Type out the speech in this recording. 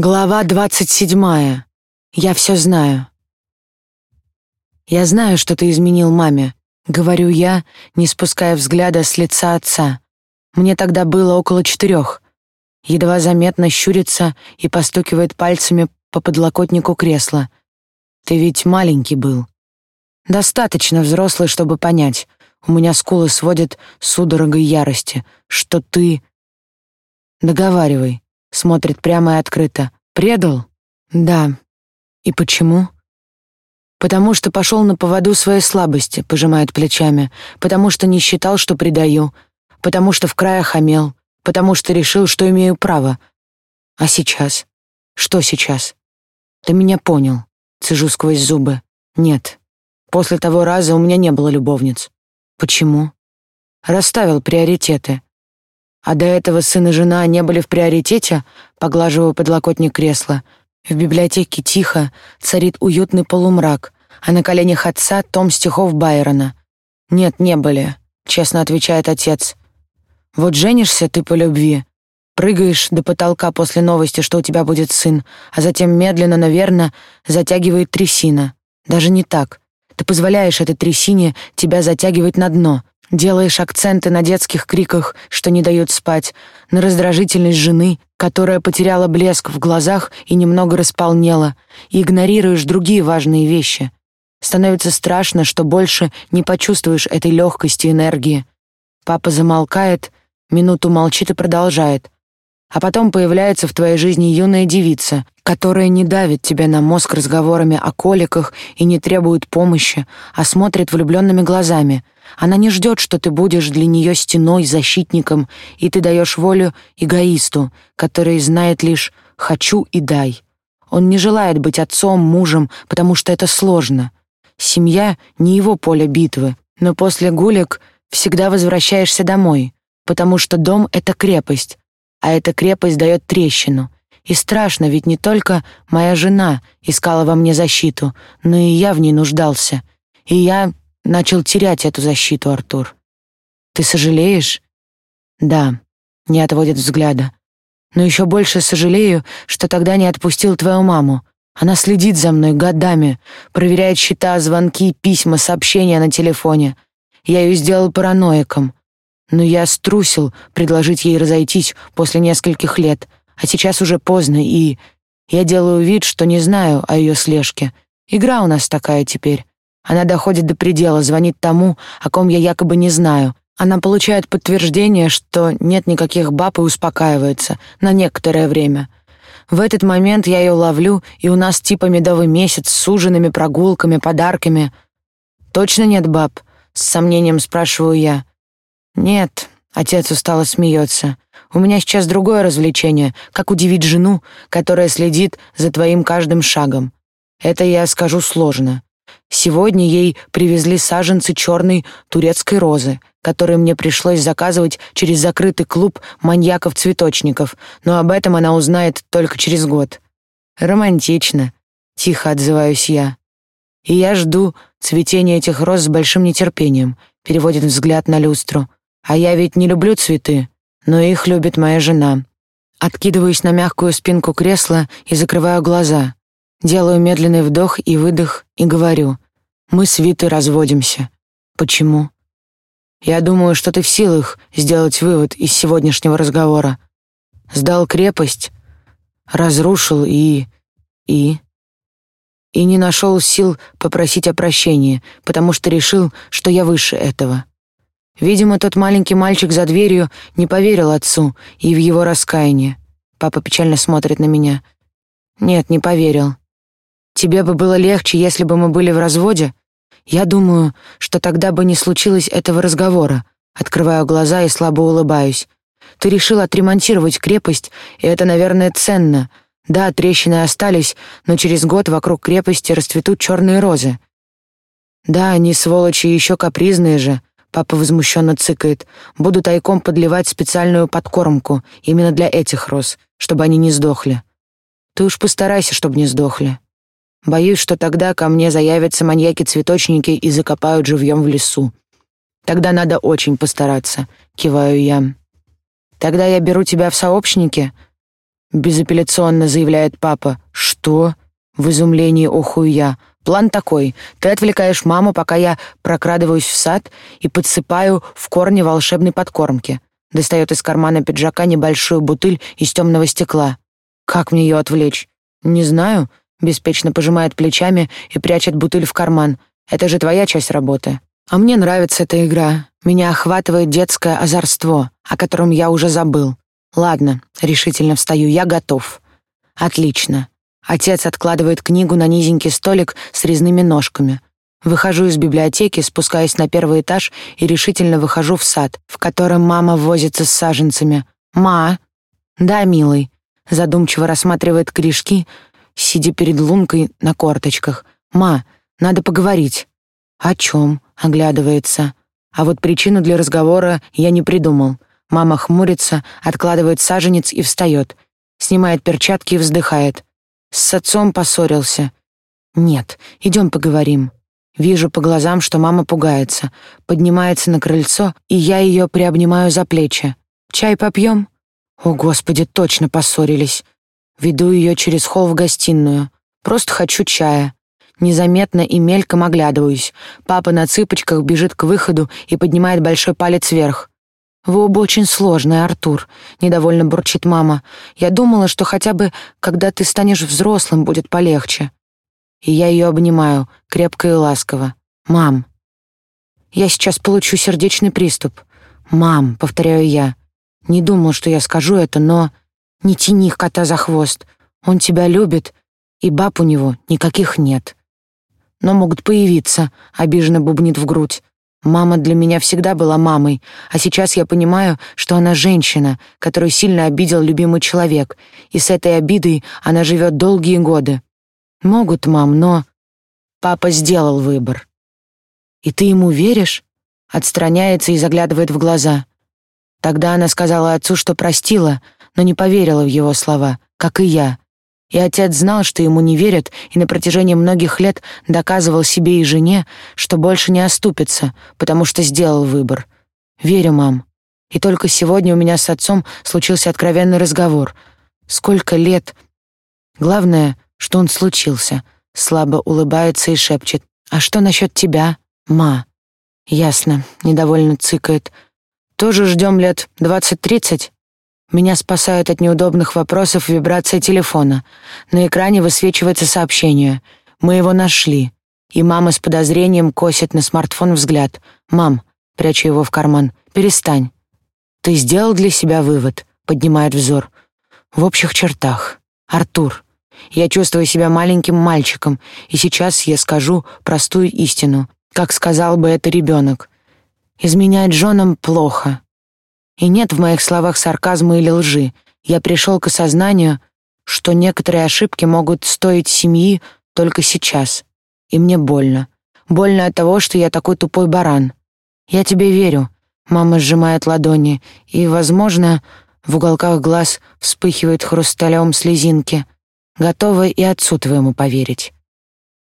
Глава двадцать седьмая. Я все знаю. Я знаю, что ты изменил маме, говорю я, не спуская взгляда с лица отца. Мне тогда было около четырех. Едва заметно щурится и постукивает пальцами по подлокотнику кресла. Ты ведь маленький был. Достаточно взрослый, чтобы понять. У меня скулы сводят судорогой ярости, что ты... Договаривай. Смотрит прямо и открыто. Предал? Да. И почему? Потому что пошел на поводу своей слабости, пожимает плечами. Потому что не считал, что предаю. Потому что в крае хамел. Потому что решил, что имею право. А сейчас? Что сейчас? Ты меня понял. Цежу сквозь зубы. Нет. После того раза у меня не было любовниц. Почему? Расставил приоритеты. А до этого сын и жена не были в приоритете, поглаживаю подлокотник кресла. В библиотеке тихо, царит уютный полумрак, а на коленях отца том стихов Байрона. «Нет, не были», — честно отвечает отец. «Вот женишься ты по любви, прыгаешь до потолка после новости, что у тебя будет сын, а затем медленно, наверное, затягивает трясина. Даже не так. Ты позволяешь этой трясине тебя затягивать на дно, Делаешь акценты на детских криках, что не дают спать, на раздражительность жены, которая потеряла блеск в глазах и немного располнела, и игнорируешь другие важные вещи. Становится страшно, что больше не почувствуешь этой легкости энергии. Папа замолкает, минуту молчит и продолжает. А потом появляется в твоей жизни юная девица, которая не давит тебя на мозг разговорами о коликах и не требует помощи, а смотрит влюбленными глазами. Она не ждет, что ты будешь для нее стеной, защитником, и ты даешь волю эгоисту, который знает лишь «хочу и дай». Он не желает быть отцом, мужем, потому что это сложно. Семья — не его поле битвы, но после гулек всегда возвращаешься домой, потому что дом — это крепость, а эта крепость дает трещину — и страшно, ведь не только моя жена искала во мне защиту, но и я в ней нуждался. И я начал терять эту защиту, Артур. Ты сожалеешь? Да, не отводит взгляда. Но еще больше сожалею, что тогда не отпустил твою маму. Она следит за мной годами, проверяет счета, звонки, письма, сообщения на телефоне. Я ее сделал параноиком. Но я струсил предложить ей разойтись после нескольких лет — а сейчас уже поздно, и... Я делаю вид, что не знаю о ее слежке. Игра у нас такая теперь. Она доходит до предела, звонит тому, о ком я якобы не знаю. Она получает подтверждение, что нет никаких баб и успокаивается на некоторое время. В этот момент я ее ловлю, и у нас типа медовый месяц с ужинами, прогулками, подарками. Точно нет баб? С сомнением спрашиваю я. Нет, отец устало смеется. У меня сейчас другое развлечение, как удивить жену, которая следит за твоим каждым шагом. Это я скажу сложно. Сегодня ей привезли саженцы черной турецкой розы, которые мне пришлось заказывать через закрытый клуб маньяков-цветочников, но об этом она узнает только через год. Романтично, тихо отзываюсь я. И я жду цветения этих роз с большим нетерпением, переводит взгляд на люстру. А я ведь не люблю цветы но их любит моя жена. Откидываюсь на мягкую спинку кресла и закрываю глаза. Делаю медленный вдох и выдох и говорю: "Мы с Витой разводимся. Почему?" Я думаю, что ты в силах сделать вывод из сегодняшнего разговора. Сдал крепость, разрушил и и и не нашел сил попросить о прощении, потому что решил, что я выше этого. Видимо, тот маленький мальчик за дверью не поверил отцу и в его раскаяние. Папа печально смотрит на меня. Нет, не поверил. Тебе бы было легче, если бы мы были в разводе? Я думаю, что тогда бы не случилось этого разговора. Открываю глаза и слабо улыбаюсь. Ты решил отремонтировать крепость, и это, наверное, ценно. Да, трещины остались, но через год вокруг крепости расцветут черные розы. Да, они сволочи еще капризные же, Папа возмущенно цыкает. Буду тайком подливать специальную подкормку именно для этих роз, чтобы они не сдохли. Ты уж постарайся, чтобы не сдохли. Боюсь, что тогда ко мне заявятся маньяки-цветочники и закопают живьем в лесу. Тогда надо очень постараться, киваю я. Тогда я беру тебя в сообщники. безапелляционно заявляет папа. «Что?» В изумлении охую я. План такой. Ты отвлекаешь маму, пока я прокрадываюсь в сад и подсыпаю в корни волшебной подкормки. Достает из кармана пиджака небольшую бутыль из темного стекла. Как мне ее отвлечь? Не знаю. Беспечно пожимает плечами и прячет бутыль в карман. Это же твоя часть работы. А мне нравится эта игра. Меня охватывает детское озорство, о котором я уже забыл. Ладно, решительно встаю, я готов. Отлично. Отец откладывает книгу на низенький столик с резными ножками. Выхожу из библиотеки, спускаюсь на первый этаж и решительно выхожу в сад, в котором мама возится с саженцами. «Ма!» «Да, милый», — задумчиво рассматривает корешки, сидя перед лункой на корточках. «Ма, надо поговорить». «О чем?» — оглядывается. А вот причину для разговора я не придумал. Мама хмурится, откладывает саженец и встает. Снимает перчатки и вздыхает. С отцом поссорился. Нет, идем поговорим. Вижу по глазам, что мама пугается. Поднимается на крыльцо, и я ее приобнимаю за плечи. Чай попьем? О, Господи, точно поссорились. Веду ее через холл в гостиную. Просто хочу чая. Незаметно и мельком оглядываюсь. Папа на цыпочках бежит к выходу и поднимает большой палец вверх. «Вы оба очень сложные, Артур», — недовольно бурчит мама. «Я думала, что хотя бы, когда ты станешь взрослым, будет полегче». И я ее обнимаю, крепко и ласково. «Мам». «Я сейчас получу сердечный приступ». «Мам», — повторяю я. Не думал, что я скажу это, но... Не тяни кота за хвост. Он тебя любит, и баб у него никаких нет. Но могут появиться, обиженно бубнит в грудь. Мама для меня всегда была мамой, а сейчас я понимаю, что она женщина, которую сильно обидел любимый человек, и с этой обидой она живет долгие годы. Могут, мам, но... Папа сделал выбор. И ты ему веришь? Отстраняется и заглядывает в глаза. Тогда она сказала отцу, что простила, но не поверила в его слова, как и я. И отец знал, что ему не верят, и на протяжении многих лет доказывал себе и жене, что больше не оступится, потому что сделал выбор. Верю, мам. И только сегодня у меня с отцом случился откровенный разговор. Сколько лет... Главное, что он случился. Слабо улыбается и шепчет. «А что насчет тебя, ма?» «Ясно», — недовольно цыкает. «Тоже ждем лет двадцать-тридцать?» Меня спасают от неудобных вопросов вибрация телефона. На экране высвечивается сообщение. Мы его нашли. И мама с подозрением косит на смартфон взгляд. «Мам», прячу его в карман, «перестань». «Ты сделал для себя вывод?» Поднимает взор. «В общих чертах. Артур. Я чувствую себя маленьким мальчиком, и сейчас я скажу простую истину, как сказал бы это ребенок. Изменять женам плохо. И нет в моих словах сарказма или лжи. Я пришел к осознанию, что некоторые ошибки могут стоить семьи только сейчас. И мне больно. Больно от того, что я такой тупой баран. Я тебе верю. Мама сжимает ладони, и, возможно, в уголках глаз вспыхивают хрусталем слезинки. Готова и отцу твоему поверить.